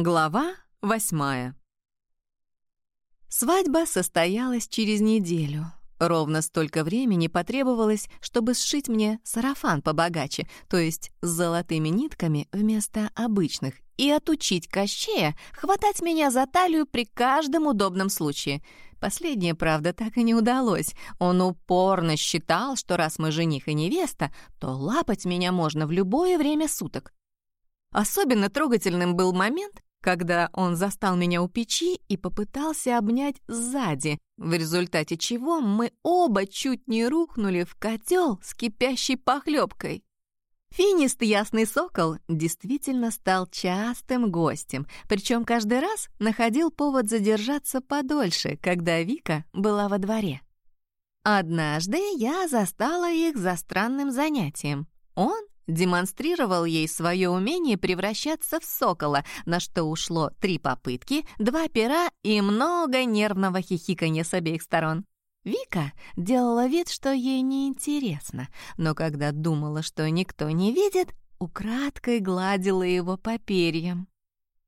Глава восьмая. Свадьба состоялась через неделю. Ровно столько времени потребовалось, чтобы сшить мне сарафан побогаче, то есть с золотыми нитками вместо обычных, и отучить Кощея хватать меня за талию при каждом удобном случае. Последнее, правда, так и не удалось. Он упорно считал, что раз мы жених и невеста, то лапать меня можно в любое время суток. Особенно трогательным был момент, когда он застал меня у печи и попытался обнять сзади, в результате чего мы оба чуть не рухнули в котел с кипящей похлебкой. Финист Ясный Сокол действительно стал частым гостем, причем каждый раз находил повод задержаться подольше, когда Вика была во дворе. Однажды я застала их за странным занятием. Он демонстрировал ей свое умение превращаться в сокола, на что ушло три попытки, два пера и много нервного хихиканья с обеих сторон. Вика делала вид, что ей неинтересно, но когда думала, что никто не видит, украдкой гладила его по перьям.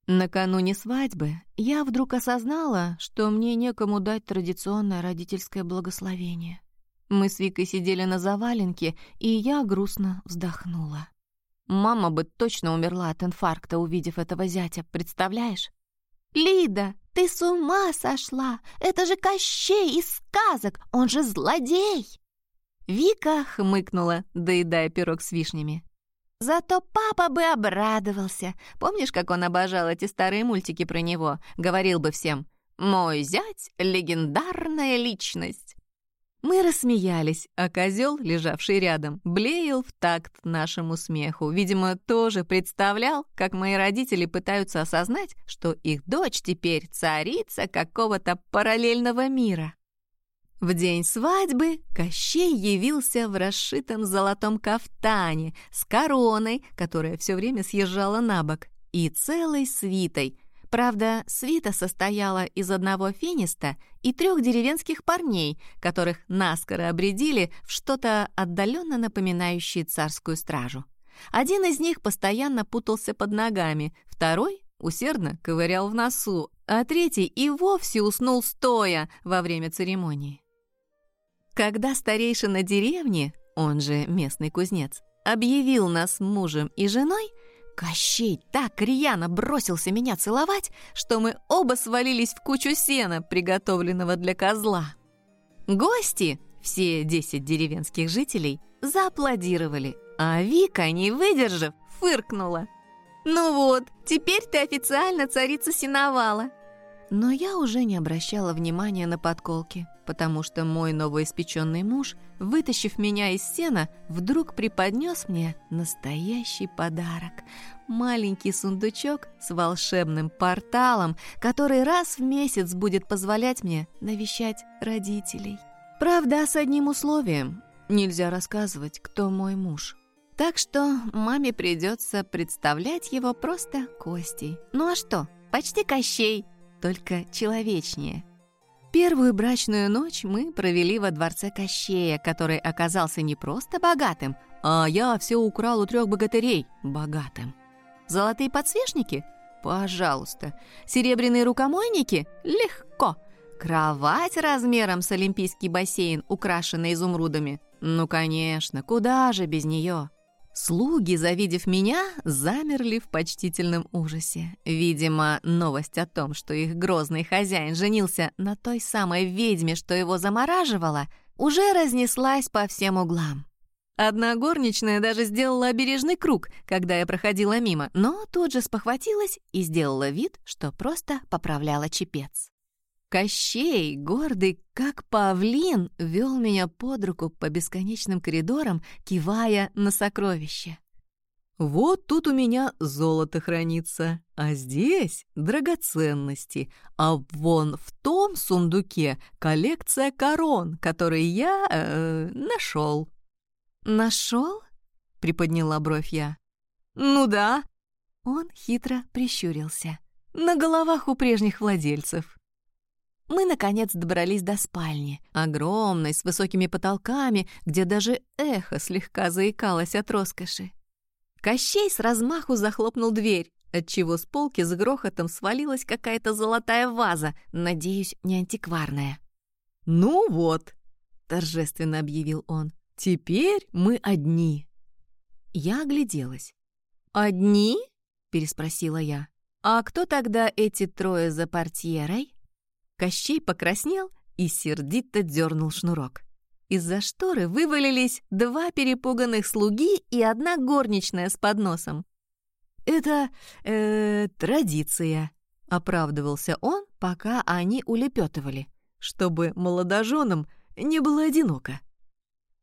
Накануне свадьбы я вдруг осознала, что мне некому дать традиционное родительское благословение. Мы с Викой сидели на заваленке, и я грустно вздохнула. Мама бы точно умерла от инфаркта, увидев этого зятя, представляешь? «Лида, ты с ума сошла! Это же Кощей из сказок, он же злодей!» Вика хмыкнула, доедая пирог с вишнями. «Зато папа бы обрадовался. Помнишь, как он обожал эти старые мультики про него? Говорил бы всем, «Мой зять — легендарная личность». Мы рассмеялись, а козел, лежавший рядом, блеял в такт нашему смеху. Видимо, тоже представлял, как мои родители пытаются осознать, что их дочь теперь царица какого-то параллельного мира. В день свадьбы Кощей явился в расшитом золотом кафтане с короной, которая все время съезжала на бок, и целой свитой — Правда, свита состояла из одного финиста и трех деревенских парней, которых наскоро обредили в что-то отдаленно напоминающее царскую стражу. Один из них постоянно путался под ногами, второй усердно ковырял в носу, а третий и вовсе уснул стоя во время церемонии. Когда старейшина деревни, он же местный кузнец, объявил нас мужем и женой, Кощей так рьяно бросился меня целовать, что мы оба свалились в кучу сена, приготовленного для козла. Гости, все десять деревенских жителей, зааплодировали, а Вика, не выдержав, фыркнула. «Ну вот, теперь ты официально царица сеновала». Но я уже не обращала внимания на подколки потому что мой новоиспеченный муж, вытащив меня из сена, вдруг преподнес мне настоящий подарок. Маленький сундучок с волшебным порталом, который раз в месяц будет позволять мне навещать родителей. Правда, с одним условием. Нельзя рассказывать, кто мой муж. Так что маме придется представлять его просто Костей. Ну а что, почти Кощей, только человечнее. Первую брачную ночь мы провели во дворце Кощея, который оказался не просто богатым, а я все украл у трех богатырей богатым. Золотые подсвечники? Пожалуйста. Серебряные рукомойники? Легко. Кровать размером с олимпийский бассейн, украшенная изумрудами? Ну, конечно, куда же без нее? Слуги, завидев меня, замерли в почтительном ужасе. Видимо, новость о том, что их грозный хозяин женился на той самой ведьме, что его замораживала, уже разнеслась по всем углам. Одна горничная даже сделала обережный круг, когда я проходила мимо, но тут же спохватилась и сделала вид, что просто поправляла чепец. Кощей, гордый как павлин, вел меня под руку по бесконечным коридорам, кивая на сокровища. «Вот тут у меня золото хранится, а здесь драгоценности, а вон в том сундуке коллекция корон, которые я э, нашел». «Нашел?» — приподняла бровь я. «Ну да». Он хитро прищурился. «На головах у прежних владельцев». Мы, наконец, добрались до спальни, огромной, с высокими потолками, где даже эхо слегка заикалось от роскоши. Кощей с размаху захлопнул дверь, отчего с полки с грохотом свалилась какая-то золотая ваза, надеюсь, не антикварная. «Ну вот», — торжественно объявил он, — «теперь мы одни». Я огляделась. «Одни?» — переспросила я. «А кто тогда эти трое за портьерой?» Кощей покраснел и сердито дернул шнурок. Из-за шторы вывалились два перепуганных слуги и одна горничная с подносом. «Это... Э, традиция», — оправдывался он, пока они улепетывали, чтобы молодоженам не было одиноко.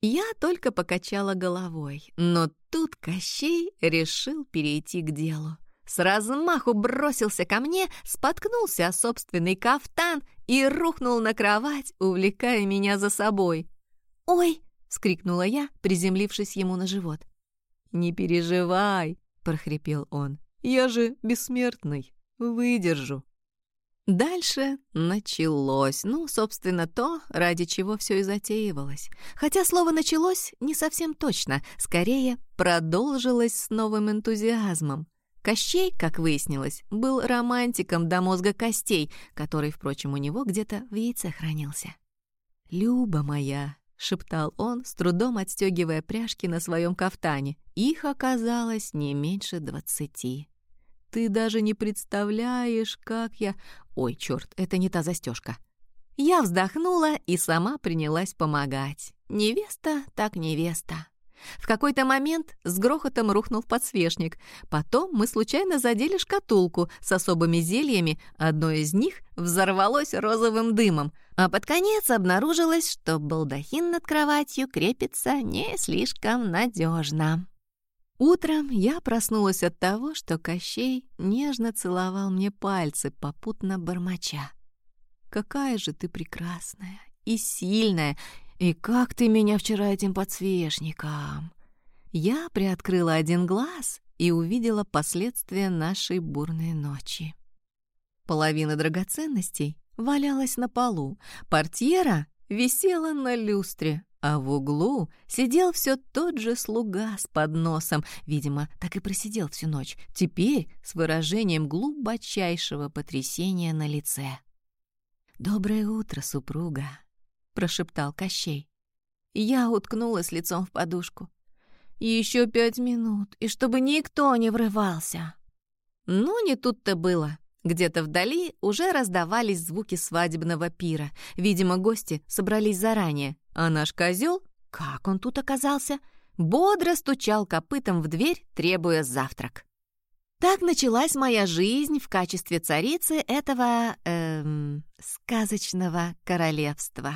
Я только покачала головой, но тут Кощей решил перейти к делу. С размаху бросился ко мне, споткнулся о собственный кафтан и рухнул на кровать, увлекая меня за собой. «Ой!» — вскрикнула я, приземлившись ему на живот. «Не переживай!» — прохрипел он. «Я же бессмертный, выдержу». Дальше началось, ну, собственно, то, ради чего все и затеивалось. Хотя слово «началось» не совсем точно, скорее продолжилось с новым энтузиазмом. Кощей, как выяснилось, был романтиком до мозга костей, который, впрочем, у него где-то в яйце хранился. «Люба моя», — шептал он, с трудом отстегивая пряжки на своем кафтане. Их оказалось не меньше двадцати. «Ты даже не представляешь, как я...» «Ой, черт, это не та застежка. Я вздохнула и сама принялась помогать. Невеста так невеста. В какой-то момент с грохотом рухнул подсвечник. Потом мы случайно задели шкатулку с особыми зельями, одно из них взорвалось розовым дымом, а под конец обнаружилось, что балдахин над кроватью крепится не слишком надежно. Утром я проснулась от того, что Кощей нежно целовал мне пальцы, попутно бормоча. «Какая же ты прекрасная и сильная, и как ты меня вчера этим подсвечником!» Я приоткрыла один глаз и увидела последствия нашей бурной ночи. Половина драгоценностей валялась на полу, портьера висела на люстре, а в углу сидел все тот же слуга с подносом, видимо, так и просидел всю ночь, теперь с выражением глубочайшего потрясения на лице. «Доброе утро, супруга!» Прошептал Кощей. Я уткнулась лицом в подушку. Еще пять минут, и чтобы никто не врывался. Ну, не тут-то было. Где-то вдали уже раздавались звуки свадебного пира. Видимо, гости собрались заранее. А наш козел, как он тут оказался, бодро стучал копытом в дверь, требуя завтрак. Так началась моя жизнь в качестве царицы этого, эм, сказочного королевства.